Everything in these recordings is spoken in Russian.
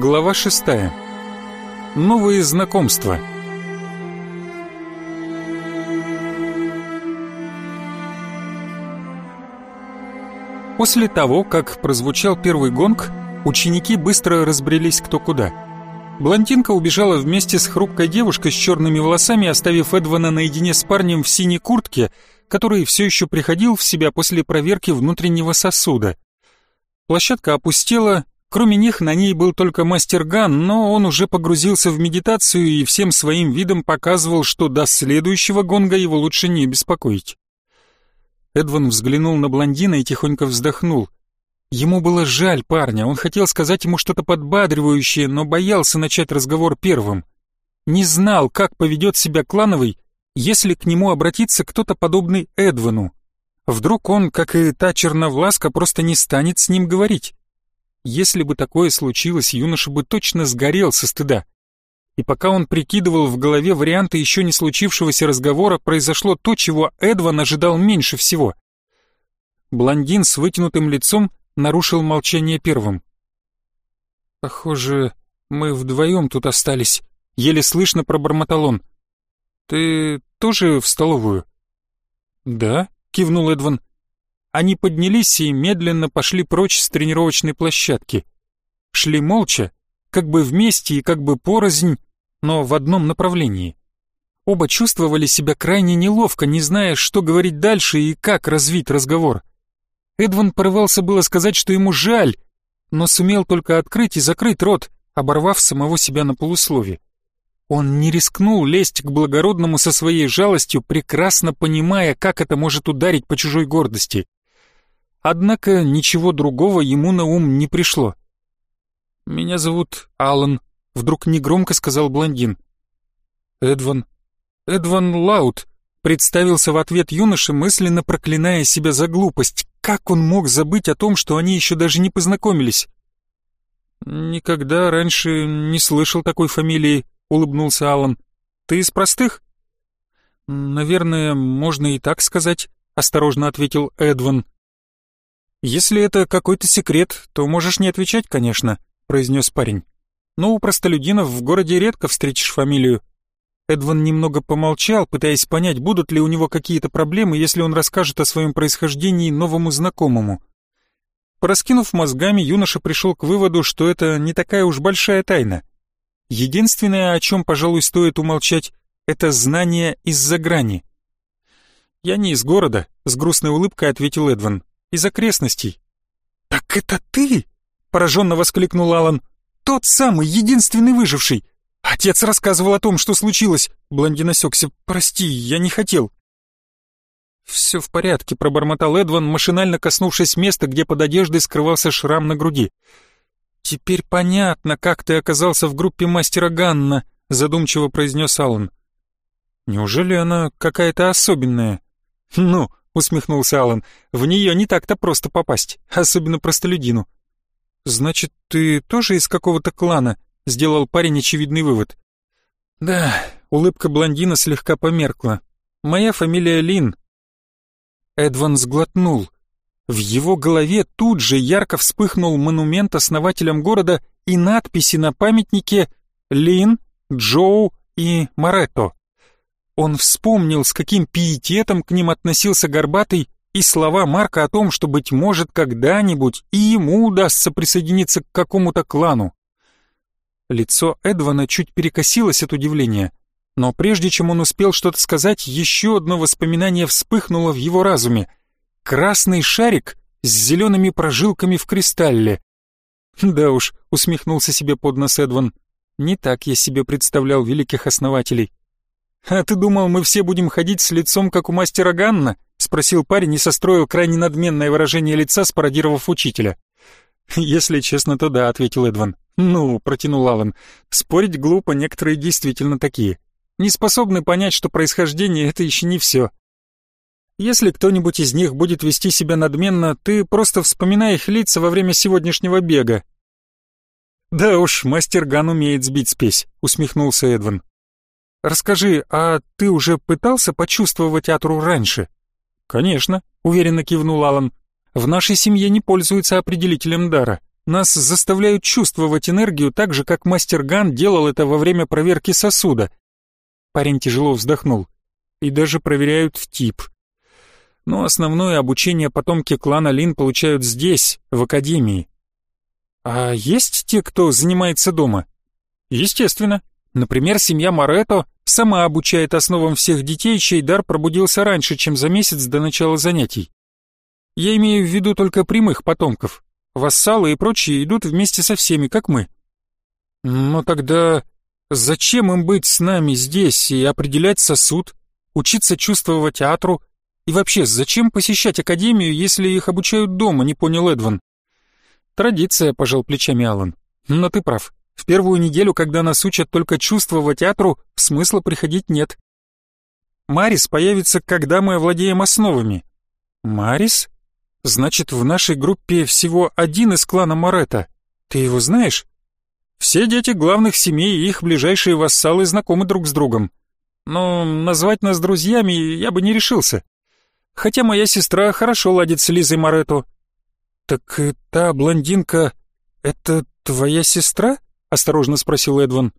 Глава шестая. Новые знакомства. После того, как прозвучал первый гонг, ученики быстро разбрелись кто куда. Блондинка убежала вместе с хрупкой девушкой с черными волосами, оставив Эдвана наедине с парнем в синей куртке, который все еще приходил в себя после проверки внутреннего сосуда. Площадка опустела, кроме них на ней был только мастер Ган, но он уже погрузился в медитацию и всем своим видом показывал, что до следующего гонга его лучше не беспокоить. Эдван взглянул на блондина и тихонько вздохнул. Ему было жаль парня, он хотел сказать ему что-то подбадривающее, но боялся начать разговор первым. Не знал, как поведет себя клановый, если к нему обратится кто-то подобный Эдвану. Вдруг он, как и та черновласка, просто не станет с ним говорить. Если бы такое случилось, юноша бы точно сгорел со стыда. И пока он прикидывал в голове варианты еще не случившегося разговора, произошло то, чего Эдван ожидал меньше всего. Блондин с вытянутым лицом нарушил молчание первым. «Похоже, мы вдвоем тут остались», — еле слышно пробормотал он. «Ты тоже в столовую?» «Да», — кивнул Эдван. Они поднялись и медленно пошли прочь с тренировочной площадки. Шли молча, как бы вместе и как бы порознь, но в одном направлении. Оба чувствовали себя крайне неловко, не зная, что говорить дальше и как развить разговор. Эдван порывался было сказать, что ему жаль, но сумел только открыть и закрыть рот, оборвав самого себя на полуслове. Он не рискнул лезть к благородному со своей жалостью, прекрасно понимая, как это может ударить по чужой гордости. Однако ничего другого ему на ум не пришло. «Меня зовут Алан», — вдруг негромко сказал блондин. «Эдван. Эдван Лаут», — представился в ответ юноша, мысленно проклиная себя за глупость. Как он мог забыть о том, что они еще даже не познакомились? «Никогда раньше не слышал такой фамилии», — улыбнулся Алан. «Ты из простых?» «Наверное, можно и так сказать», — осторожно ответил Эдван. «Если это какой-то секрет, то можешь не отвечать, конечно», — произнес парень. «Но у простолюдинов в городе редко встретишь фамилию. Эдван немного помолчал, пытаясь понять, будут ли у него какие-то проблемы, если он расскажет о своем происхождении новому знакомому. Пораскинув мозгами, юноша пришел к выводу, что это не такая уж большая тайна. Единственное, о чем, пожалуй, стоит умолчать, это знание из-за грани. «Я не из города», — с грустной улыбкой ответил Эдван. «Из окрестностей». «Так это ты?» — пораженно воскликнул Алан. «Тот самый, единственный выживший. «Отец рассказывал о том, что случилось!» Блондин осекся. «Прости, я не хотел!» «Все в порядке», — пробормотал Эдван, машинально коснувшись места, где под одеждой скрывался шрам на груди. «Теперь понятно, как ты оказался в группе мастера Ганна», — задумчиво произнес Аллан. «Неужели она какая-то особенная?» «Ну», — усмехнулся Аллан, — «в нее не так-то просто попасть, особенно простолюдину». «Значит, ты тоже из какого-то клана?» сделал парень очевидный вывод. Да, улыбка блондина слегка померкла. Моя фамилия Лин. Эдван сглотнул. В его голове тут же ярко вспыхнул монумент основателям города и надписи на памятнике «Лин», «Джоу» и «Моретто». Он вспомнил, с каким пиететом к ним относился Горбатый, и слова Марка о том, что, быть может, когда-нибудь и ему удастся присоединиться к какому-то клану. Лицо Эдвана чуть перекосилось от удивления, но прежде чем он успел что-то сказать, еще одно воспоминание вспыхнуло в его разуме. Красный шарик с зелеными прожилками в кристалле. «Да уж», — усмехнулся себе под нос Эдван, — «не так я себе представлял великих основателей». «А ты думал, мы все будем ходить с лицом, как у мастера Ганна?» — спросил парень и состроил крайне надменное выражение лица, спародировав учителя. «Если честно, то да», — ответил Эдван. «Ну», — протянул Аллан, — «спорить глупо, некоторые действительно такие. Не способны понять, что происхождение — это еще не все. Если кто-нибудь из них будет вести себя надменно, ты просто вспоминай их лица во время сегодняшнего бега». «Да уж, мастер Ган умеет сбить спесь», — усмехнулся Эдван. «Расскажи, а ты уже пытался почувствовать Атру раньше?» «Конечно», — уверенно кивнул Аллан. «В нашей семье не пользуются определителем дара. Нас заставляют чувствовать энергию так же, как мастер Ган делал это во время проверки сосуда. Парень тяжело вздохнул. И даже проверяют тип. Но основное обучение потомки клана Лин получают здесь, в академии. А есть те, кто занимается дома? Естественно. Например, семья Морето сама обучает основам всех детей, чей дар пробудился раньше, чем за месяц до начала занятий. Я имею в виду только прямых потомков. Вассалы и прочие идут вместе со всеми, как мы. Но тогда зачем им быть с нами здесь и определять сосуд, учиться чувствовать атру, и вообще, зачем посещать академию, если их обучают дома, не понял Эдван. Традиция, пожал плечами Алан. Но ты прав. В первую неделю, когда нас учат только чувствовать атру, смысла приходить нет. Марис появится, когда мы овладеем основами. Марис? Значит, в нашей группе всего один из клана Морета. Ты его знаешь? Все дети главных семей и их ближайшие вассалы знакомы друг с другом. Но назвать нас друзьями я бы не решился. Хотя моя сестра хорошо ладит с Лизой Моретто. «Так та блондинка — это твоя сестра?» — осторожно спросил Эдван.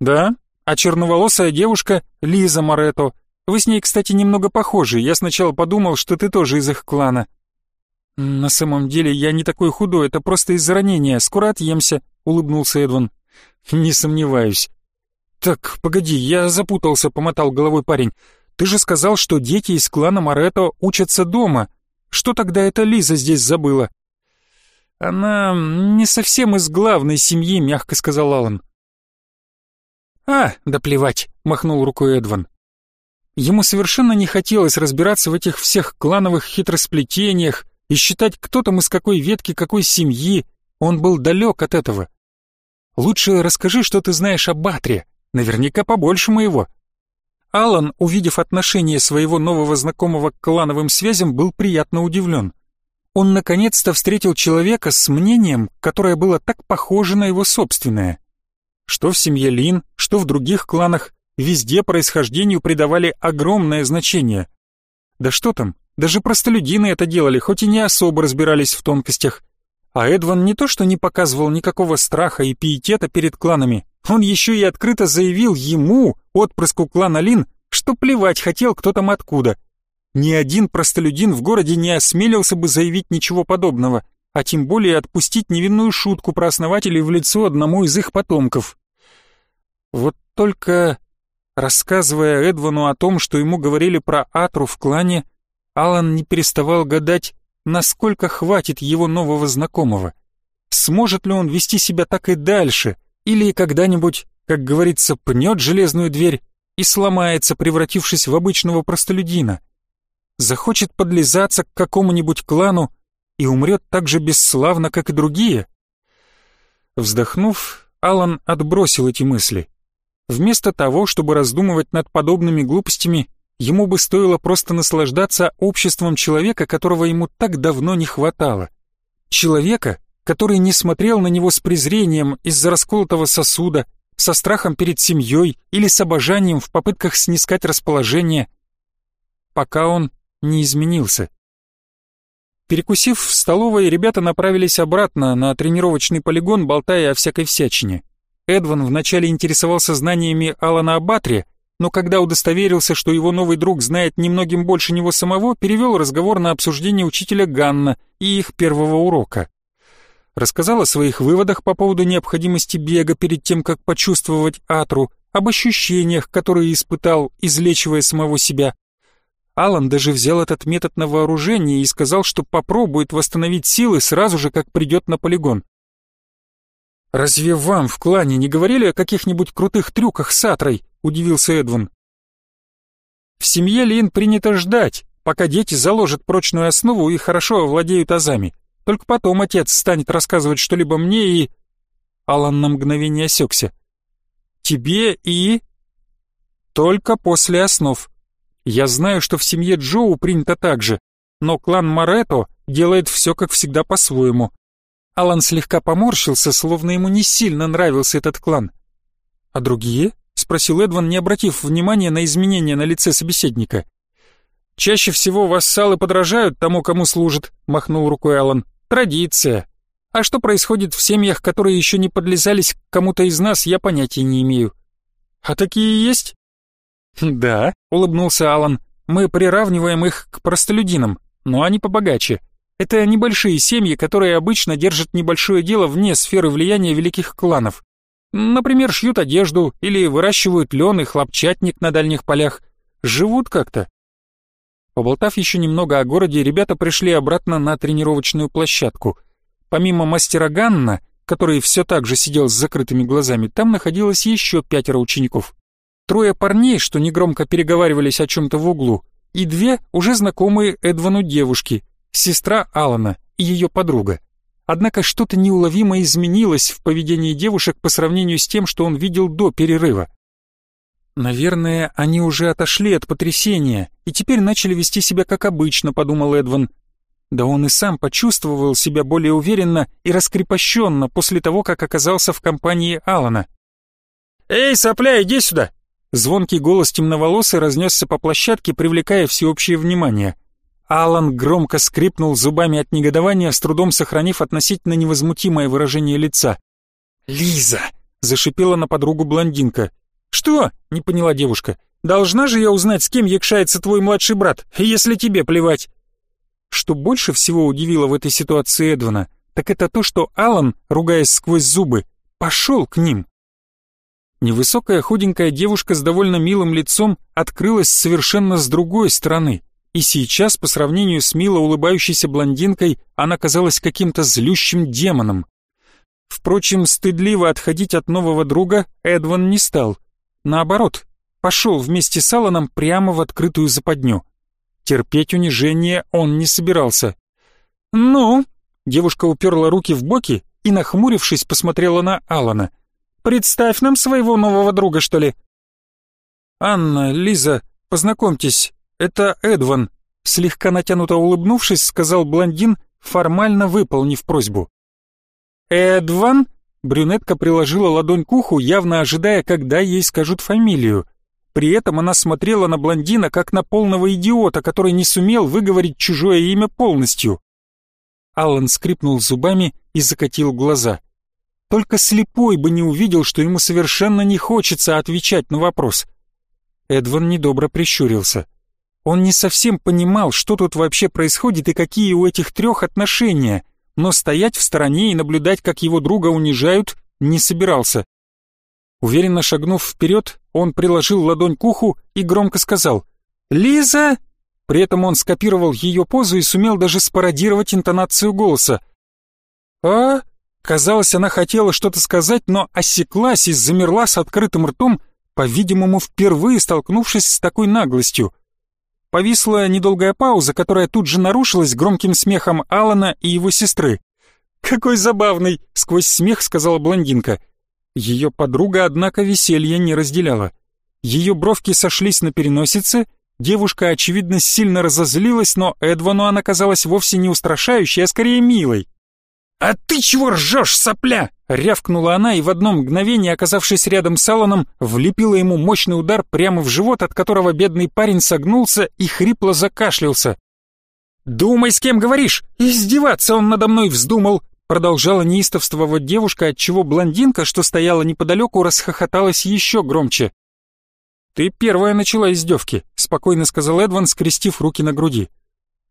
«Да, а черноволосая девушка — Лиза Моретто. Вы с ней, кстати, немного похожи. Я сначала подумал, что ты тоже из их клана». «На самом деле я не такой худой, это просто из-за ранения. Скоро отъемся», — улыбнулся Эдван. «Не сомневаюсь». «Так, погоди, я запутался», — помотал головой парень. «Ты же сказал, что дети из клана Моретто учатся дома. Что тогда эта Лиза здесь забыла?» «Она не совсем из главной семьи», — мягко сказал Алан. «А, да плевать», — махнул рукой Эдван. Ему совершенно не хотелось разбираться в этих всех клановых хитросплетениях и считать, кто там из какой ветки какой семьи. Он был далек от этого. «Лучше расскажи, что ты знаешь о Батре. Наверняка побольше моего». Алан, увидев отношение своего нового знакомого к клановым связям, был приятно удивлен он наконец-то встретил человека с мнением, которое было так похоже на его собственное. Что в семье Лин, что в других кланах, везде происхождению придавали огромное значение. Да что там, даже простолюдины это делали, хоть и не особо разбирались в тонкостях. А Эдван не то что не показывал никакого страха и пиетета перед кланами, он еще и открыто заявил ему, отпрыску клана Лин, что плевать хотел кто там откуда, ни один простолюдин в городе не осмелился бы заявить ничего подобного, а тем более отпустить невинную шутку про основателей в лицо одному из их потомков. Вот только, рассказывая Эдвану о том, что ему говорили про Атру в клане, Алан не переставал гадать, насколько хватит его нового знакомого. Сможет ли он вести себя так и дальше, или когда-нибудь, как говорится, пнет железную дверь и сломается, превратившись в обычного простолюдина захочет подлизаться к какому-нибудь клану и умрет так же бесславно, как и другие? Вздохнув, Алан отбросил эти мысли. Вместо того, чтобы раздумывать над подобными глупостями, ему бы стоило просто наслаждаться обществом человека, которого ему так давно не хватало. Человека, который не смотрел на него с презрением из-за расколотого сосуда, со страхом перед семьей или с обожанием в попытках снискать расположение. Пока он не изменился. Перекусив в столовой, ребята направились обратно на тренировочный полигон, болтая о всякой всячине. Эдван вначале интересовался знаниями Алана Абатри, но когда удостоверился, что его новый друг знает немногим больше него самого, перевел разговор на обсуждение учителя Ганна и их первого урока. Рассказал о своих выводах по поводу необходимости бега перед тем, как почувствовать Атру, об ощущениях, которые испытал, излечивая самого себя, Алан даже взял этот метод на вооружение и сказал, что попробует восстановить силы сразу же, как придет на полигон. «Разве вам в клане не говорили о каких-нибудь крутых трюках с Атрой?» — удивился Эдван. «В семье Лин принято ждать, пока дети заложат прочную основу и хорошо овладеют азами. Только потом отец станет рассказывать что-либо мне и...» Алан на мгновение осекся. «Тебе и...» «Только после основ», я знаю, что в семье Джоу принято так же, но клан Моретто делает все, как всегда, по-своему. Алан слегка поморщился, словно ему не сильно нравился этот клан. «А другие?» — спросил Эдван, не обратив внимания на изменения на лице собеседника. «Чаще всего вассалы подражают тому, кому служат», — махнул рукой Алан. «Традиция. А что происходит в семьях, которые еще не подлезались к кому-то из нас, я понятия не имею. А такие есть? Да, улыбнулся Алан. Мы приравниваем их к простолюдинам, но они побогаче. Это небольшие семьи, которые обычно держат небольшое дело вне сферы влияния великих кланов. Например, шьют одежду или выращивают лен и хлопчатник на дальних полях. Живут как-то. Поболтав еще немного о городе, ребята пришли обратно на тренировочную площадку. Помимо мастера Ганна, который все так же сидел с закрытыми глазами, там находилось еще пятеро учеников. Трое парней, что негромко переговаривались о чем-то в углу, и две уже знакомые Эдвану девушки, сестра Алана и ее подруга. Однако что-то неуловимо изменилось в поведении девушек по сравнению с тем, что он видел до перерыва. «Наверное, они уже отошли от потрясения и теперь начали вести себя как обычно», — подумал Эдван. Да он и сам почувствовал себя более уверенно и раскрепощенно после того, как оказался в компании Алана. «Эй, сопля, иди сюда!» Звонкий голос темноволосый разнесся по площадке, привлекая всеобщее внимание. Алан громко скрипнул зубами от негодования, с трудом сохранив относительно невозмутимое выражение лица. «Лиза!» — зашипела на подругу блондинка. «Что?» — не поняла девушка. «Должна же я узнать, с кем якшается твой младший брат, если тебе плевать?» Что больше всего удивило в этой ситуации Эдвана, так это то, что Алан, ругаясь сквозь зубы, пошел к ним. Невысокая худенькая девушка с довольно милым лицом открылась совершенно с другой стороны, и сейчас, по сравнению с мило улыбающейся блондинкой, она казалась каким-то злющим демоном. Впрочем, стыдливо отходить от нового друга Эдван не стал. Наоборот, пошел вместе с Алланом прямо в открытую западню. Терпеть унижение он не собирался. «Ну?» — девушка уперла руки в боки и, нахмурившись, посмотрела на Алана — Представь нам своего нового друга, что ли?» «Анна, Лиза, познакомьтесь, это Эдван», слегка натянуто улыбнувшись, сказал блондин, формально выполнив просьбу. «Эдван?» Брюнетка приложила ладонь к уху, явно ожидая, когда ей скажут фамилию. При этом она смотрела на блондина, как на полного идиота, который не сумел выговорить чужое имя полностью. Аллан скрипнул зубами и закатил глаза. Только слепой бы не увидел, что ему совершенно не хочется отвечать на вопрос. Эдван недобро прищурился. Он не совсем понимал, что тут вообще происходит и какие у этих трех отношения, но стоять в стороне и наблюдать, как его друга унижают, не собирался. Уверенно шагнув вперед, он приложил ладонь к уху и громко сказал «Лиза!». При этом он скопировал ее позу и сумел даже спародировать интонацию голоса. «А?» Казалось, она хотела что-то сказать, но осеклась и замерла с открытым ртом, по-видимому, впервые столкнувшись с такой наглостью. Повисла недолгая пауза, которая тут же нарушилась громким смехом Алана и его сестры. «Какой забавный!» — сквозь смех сказала блондинка. Ее подруга, однако, веселье не разделяла. Ее бровки сошлись на переносице, девушка, очевидно, сильно разозлилась, но Эдвану она казалась вовсе не устрашающей, а скорее милой. «А ты чего ржешь, сопля?» — рявкнула она и в одно мгновение, оказавшись рядом с Алланом, влепила ему мощный удар прямо в живот, от которого бедный парень согнулся и хрипло закашлялся. «Думай, с кем говоришь! Издеваться он надо мной вздумал!» Продолжала неистовствовать девушка, отчего блондинка, что стояла неподалеку, расхохоталась еще громче. «Ты первая начала издевки», — спокойно сказал Эдван, скрестив руки на груди.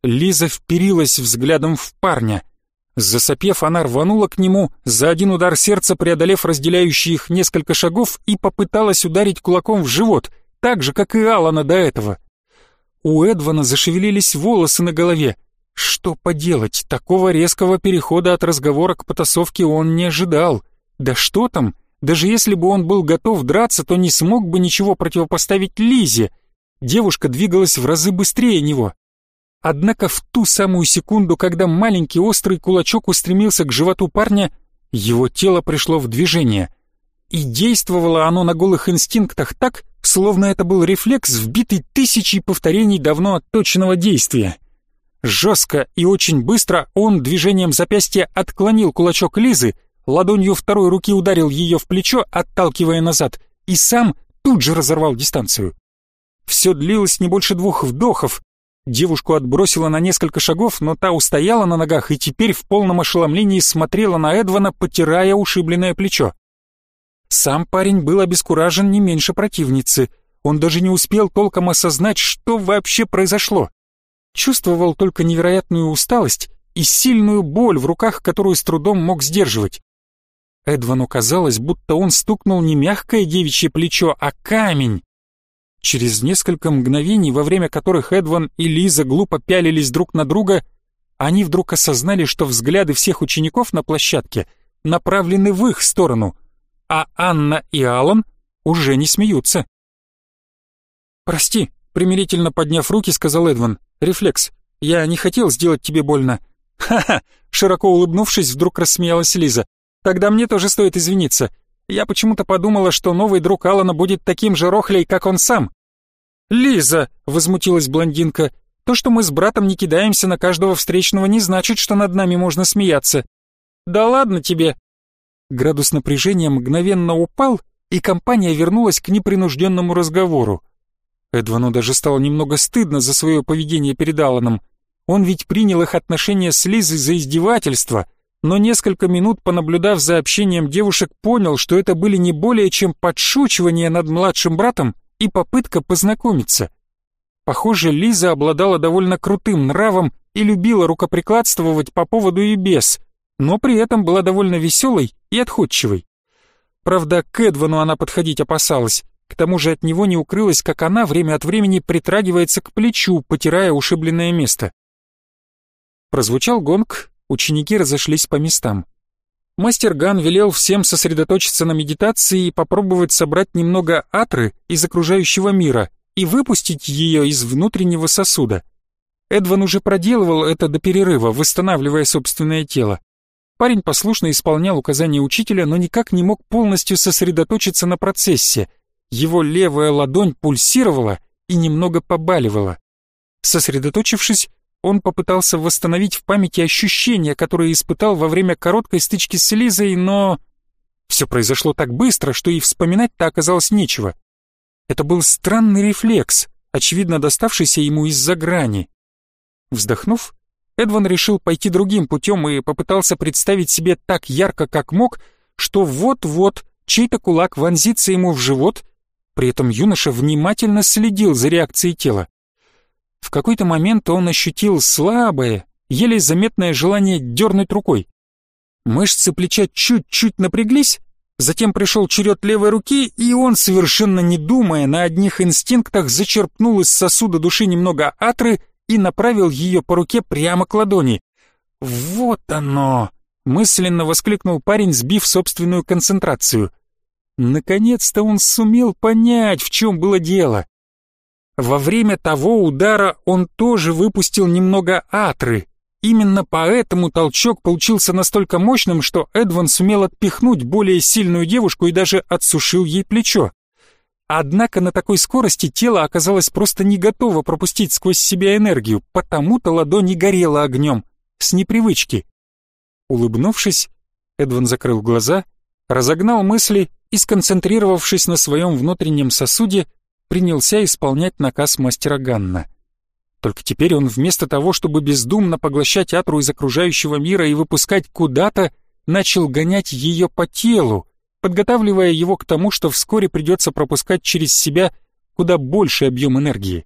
Лиза вперилась взглядом в парня — Засопев, она рванула к нему, за один удар сердца преодолев разделяющие их несколько шагов и попыталась ударить кулаком в живот, так же, как и Алана до этого. У Эдвана зашевелились волосы на голове. Что поделать, такого резкого перехода от разговора к потасовке он не ожидал. Да что там, даже если бы он был готов драться, то не смог бы ничего противопоставить Лизе. Девушка двигалась в разы быстрее него. Однако в ту самую секунду, когда маленький острый кулачок устремился к животу парня, его тело пришло в движение. И действовало оно на голых инстинктах так, словно это был рефлекс, вбитый тысячей повторений давно отточенного действия. Жестко и очень быстро он движением запястья отклонил кулачок Лизы, ладонью второй руки ударил ее в плечо, отталкивая назад, и сам тут же разорвал дистанцию. Все длилось не больше двух вдохов, Девушку отбросило на несколько шагов, но та устояла на ногах и теперь в полном ошеломлении смотрела на Эдвана, потирая ушибленное плечо. Сам парень был обескуражен не меньше противницы. Он даже не успел толком осознать, что вообще произошло. Чувствовал только невероятную усталость и сильную боль в руках, которую с трудом мог сдерживать. Эдвану казалось, будто он стукнул не мягкое девичье плечо, а камень. Через несколько мгновений, во время которых Эдван и Лиза глупо пялились друг на друга, они вдруг осознали, что взгляды всех учеников на площадке направлены в их сторону, а Анна и Алан уже не смеются. «Прости», — примирительно подняв руки, сказал Эдван, — «рефлекс, я не хотел сделать тебе больно». «Ха-ха!» — широко улыбнувшись, вдруг рассмеялась Лиза. «Тогда мне тоже стоит извиниться. Я почему-то подумала, что новый друг Алана будет таким же рохлей, как он сам. «Лиза!» — возмутилась блондинка. «То, что мы с братом не кидаемся на каждого встречного, не значит, что над нами можно смеяться». «Да ладно тебе!» Градус напряжения мгновенно упал, и компания вернулась к непринужденному разговору. Эдвану даже стало немного стыдно за свое поведение перед Алланом. Он ведь принял их отношения с Лизой за издевательство, но несколько минут понаблюдав за общением девушек, понял, что это были не более чем подшучивания над младшим братом и попытка познакомиться. Похоже, Лиза обладала довольно крутым нравом и любила рукоприкладствовать по поводу и без, но при этом была довольно веселой и отходчивой. Правда, к Эдвану она подходить опасалась, к тому же от него не укрылось, как она время от времени притрагивается к плечу, потирая ушибленное место. Прозвучал гонг, ученики разошлись по местам. Мастер Ган велел всем сосредоточиться на медитации и попробовать собрать немного атры из окружающего мира и выпустить ее из внутреннего сосуда. Эдван уже проделывал это до перерыва, восстанавливая собственное тело. Парень послушно исполнял указания учителя, но никак не мог полностью сосредоточиться на процессе. Его левая ладонь пульсировала и немного побаливала. Сосредоточившись, он попытался восстановить в памяти ощущения, которые испытал во время короткой стычки с Лизой, но... Все произошло так быстро, что и вспоминать-то оказалось нечего. Это был странный рефлекс, очевидно доставшийся ему из-за грани. Вздохнув, Эдван решил пойти другим путем и попытался представить себе так ярко, как мог, что вот-вот чей-то кулак вонзится ему в живот, при этом юноша внимательно следил за реакцией тела. В какой-то момент он ощутил слабое, еле заметное желание дернуть рукой. Мышцы плеча чуть-чуть напряглись, затем пришел черед левой руки, и он, совершенно не думая, на одних инстинктах зачерпнул из сосуда души немного атры и направил ее по руке прямо к ладони. «Вот оно!» — мысленно воскликнул парень, сбив собственную концентрацию. Наконец-то он сумел понять, в чем было дело. Во время того удара он тоже выпустил немного атры. Именно поэтому толчок получился настолько мощным, что Эдван сумел отпихнуть более сильную девушку и даже отсушил ей плечо. Однако на такой скорости тело оказалось просто не готово пропустить сквозь себя энергию, потому-то ладонь и горела огнем, с непривычки. Улыбнувшись, Эдван закрыл глаза, разогнал мысли и, сконцентрировавшись на своем внутреннем сосуде, принялся исполнять наказ мастера Ганна. Только теперь он вместо того, чтобы бездумно поглощать атру из окружающего мира и выпускать куда-то, начал гонять ее по телу, подготавливая его к тому, что вскоре придется пропускать через себя куда больший объем энергии.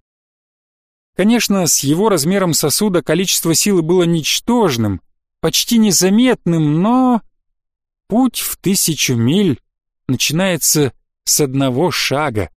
Конечно, с его размером сосуда количество силы было ничтожным, почти незаметным, но... Путь в тысячу миль начинается с одного шага.